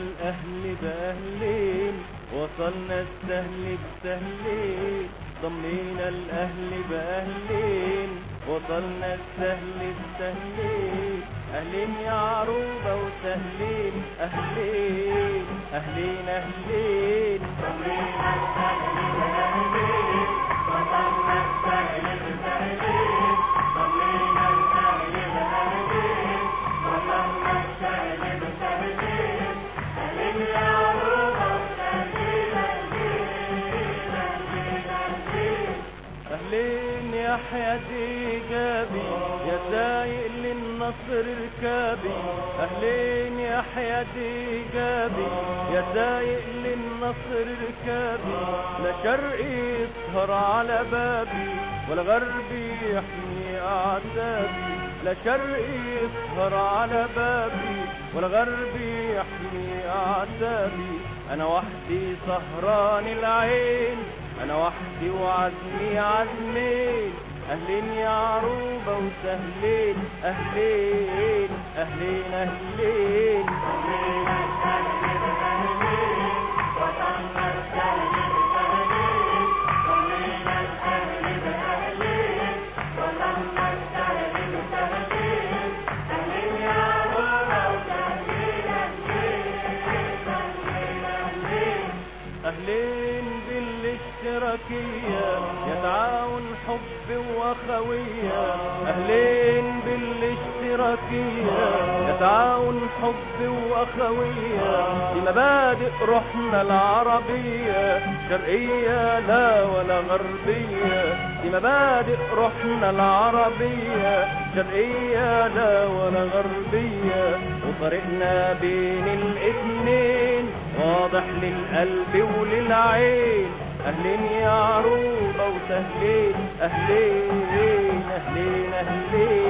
الأهل بأهلين وصلنا السهل بسهلين ضمينا الأهل بأهلين وصلنا السهل بسهلين أهلين يا عروبة وسهلين أهلين أهلين أهلين. ضمينا الأهل بأهلين حياتي جابي يا سايق للنصر ركابي أهلين يا حياتي جابي يا سايق للنصر ركابي لا شرقي يسهر على بابي ولا غربي يحمي أعتابي لا شرقي يسهر على بابي ولا غربي يحمي أعتابي أنا وحدي سهران العين أنا وحدي وعزمي عزمين أهلين يا عروبة وسهلين. أهلين أهلين أهلين. ضمينا السهل بأهلين بالاشتراكية يا تعاون حب واخوية أهلين بالاشتراكية يا تعاون حب واخوية دي مبادئ روحنا العربية شرقية لا ولا غربية دي مبادئ روحنا العربية شرقية لا ولا غربية وطريقنا بين الاتنين واضح للقلب وللعين أهلين يا عروبة وسهلين أهلين أهلين أهلين.